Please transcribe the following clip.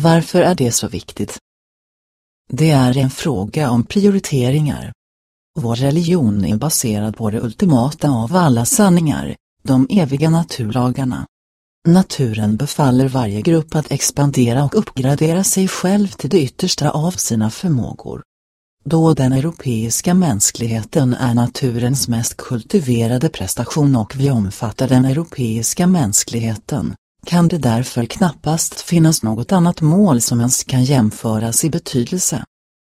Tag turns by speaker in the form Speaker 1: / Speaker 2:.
Speaker 1: Varför är det så viktigt? Det är en fråga om prioriteringar. Vår religion är baserad på det ultimata av alla sanningar, de eviga naturlagarna. Naturen befaller varje grupp att expandera och uppgradera sig själv till det yttersta av sina förmågor. Då den europeiska mänskligheten är naturens mest kultiverade prestation och vi omfattar den europeiska mänskligheten, kan det därför knappast finnas något annat mål som ens kan jämföras i betydelse.